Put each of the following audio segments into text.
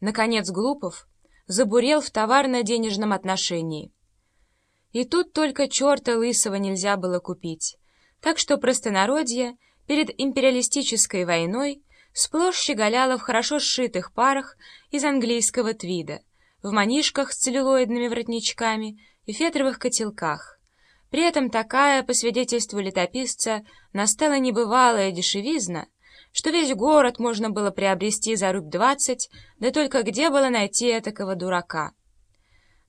наконец, Глупов, забурел в товарно-денежном отношении. И тут только черта лысого нельзя было купить, так что простонародье перед империалистической войной сплошь щеголяло в хорошо сшитых парах из английского твида, в манишках с целлюлоидными воротничками и фетровых котелках. При этом такая, по свидетельству летописца, настала небывалая дешевизна, что весь город можно было приобрести за рубь двадцать, да только где было найти этакого дурака?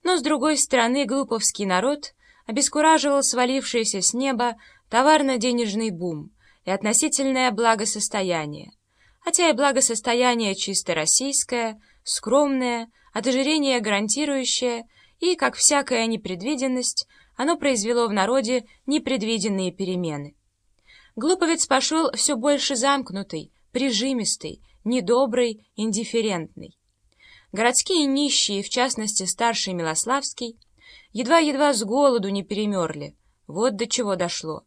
Но, с другой стороны, глуповский народ обескураживал свалившийся с неба товарно-денежный бум и относительное благосостояние. Хотя и благосостояние чисто российское, скромное, от ожирения гарантирующее, и, как всякая непредвиденность, оно произвело в народе непредвиденные перемены. Глуповец пошел все больше замкнутый, прижимистый, недобрый, индифферентный. Городские нищие, в частности старший Милославский, едва-едва с голоду не перемерли. Вот до чего дошло.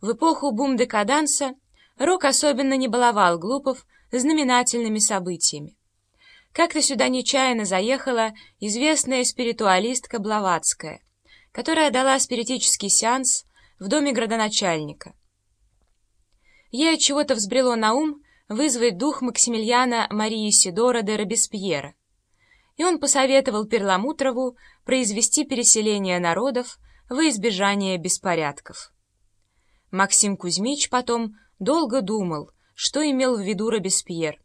В эпоху бум-декаданса Рок особенно не баловал глупов знаменательными событиями. Как-то сюда нечаянно заехала известная спиритуалистка Блаватская, которая дала спиритический сеанс в доме градоначальника. Ей от чего-то взбрело на ум вызвать дух Максимилиана Марии Сидора де Робеспьера, и он посоветовал Перламутрову произвести переселение народов во избежание беспорядков. Максим Кузьмич потом долго думал, что имел в виду Робеспьер,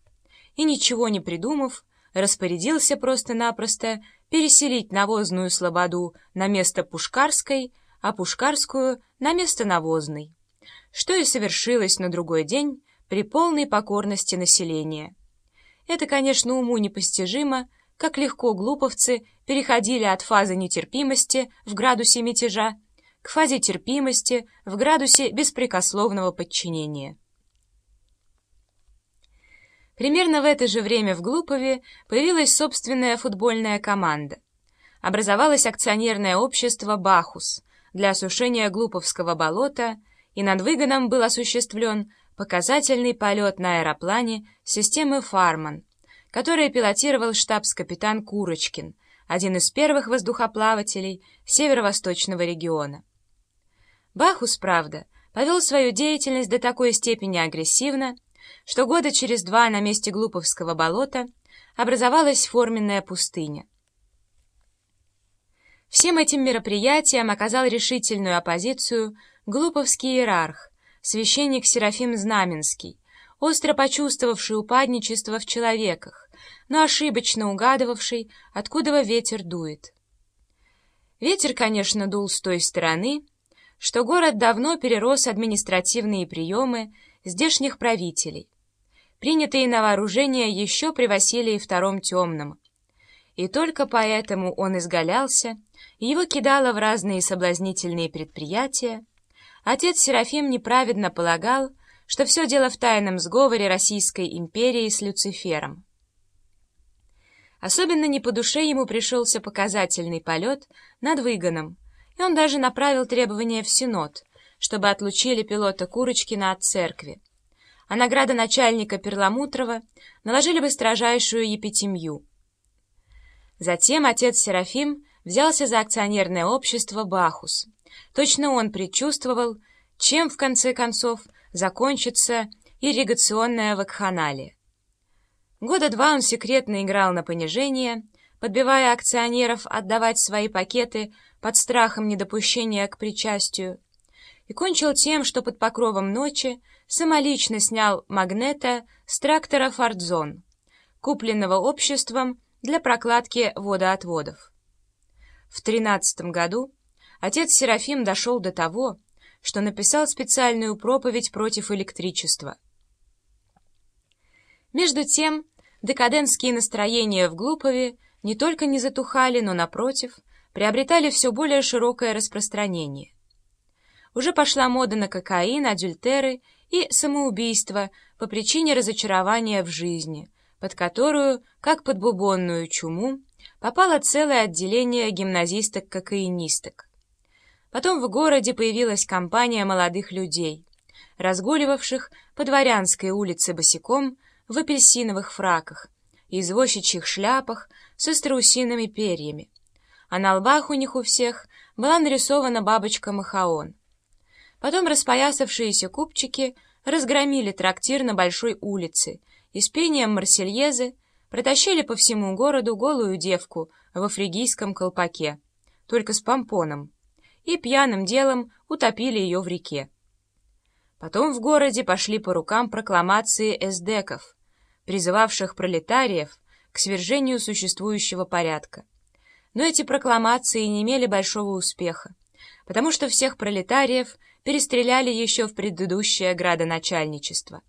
и, ничего не придумав, распорядился просто-напросто переселить навозную слободу на место Пушкарской, а Пушкарскую — на место навозной, что и совершилось на другой день при полной покорности населения. Это, конечно, уму непостижимо, как легко глуповцы переходили от фазы нетерпимости в градусе мятежа к фазе терпимости в градусе беспрекословного подчинения. Примерно в это же время в Глупове появилась собственная футбольная команда. Образовалось акционерное общество «Бахус» для осушения Глуповского болота, и над выгоном был осуществлен показательный полет на аэроплане системы «Фарман», который пилотировал штабс-капитан Курочкин, один из первых воздухоплавателей северо-восточного региона. Бахус, правда, повел свою деятельность до такой степени агрессивно, что года через два на месте Глуповского болота образовалась форменная пустыня. Всем этим мероприятиям оказал решительную оппозицию Глуповский иерарх, священник Серафим Знаменский, остро почувствовавший упадничество в человеках, но ошибочно угадывавший, откуда ветер дует. Ветер, конечно, дул с той стороны, что город давно перерос административные приемы здешних правителей, принятые на вооружение еще при Василии II Темном. И только поэтому он изгалялся, его кидало в разные соблазнительные предприятия, Отец Серафим неправедно полагал, что все дело в тайном сговоре Российской империи с Люцифером. Особенно не по душе ему пришелся показательный полет над Выгоном, и он даже направил требования в Синод, чтобы отлучили пилота Курочкина от церкви. А награда начальника Перламутрова наложили бы строжайшую епитемью. Затем отец Серафим взялся за акционерное общество «Бахус», Точно он предчувствовал, чем, в конце концов, закончится ирригационная вакханалия. Года два он секретно играл на понижение, подбивая акционеров отдавать свои пакеты под страхом недопущения к причастию, и кончил тем, что под покровом ночи самолично снял магнета с трактора «Фордзон», купленного обществом для прокладки водоотводов. В тринадцатом году отец Серафим дошел до того, что написал специальную проповедь против электричества. Между тем, декадентские настроения в Глупове не только не затухали, но, напротив, приобретали все более широкое распространение. Уже пошла мода на кокаин, адюльтеры и самоубийство по причине разочарования в жизни, под которую, как под бубонную чуму, попало целое отделение гимназисток-кокаинисток. Потом в городе появилась компания молодых людей, разгуливавших по Дворянской улице босиком в апельсиновых фраках извозчичьих шляпах с страусиными перьями, а на лбах у них у всех была нарисована бабочка Махаон. Потом распоясавшиеся купчики разгромили трактир на Большой улице и с пением Марсельезы протащили по всему городу голую девку в фригийском колпаке, только с помпоном, и пьяным делом утопили ее в реке. Потом в городе пошли по рукам прокламации эсдеков, призывавших пролетариев к свержению существующего порядка. Но эти прокламации не имели большого успеха, потому что всех пролетариев перестреляли еще в предыдущее градоначальничество.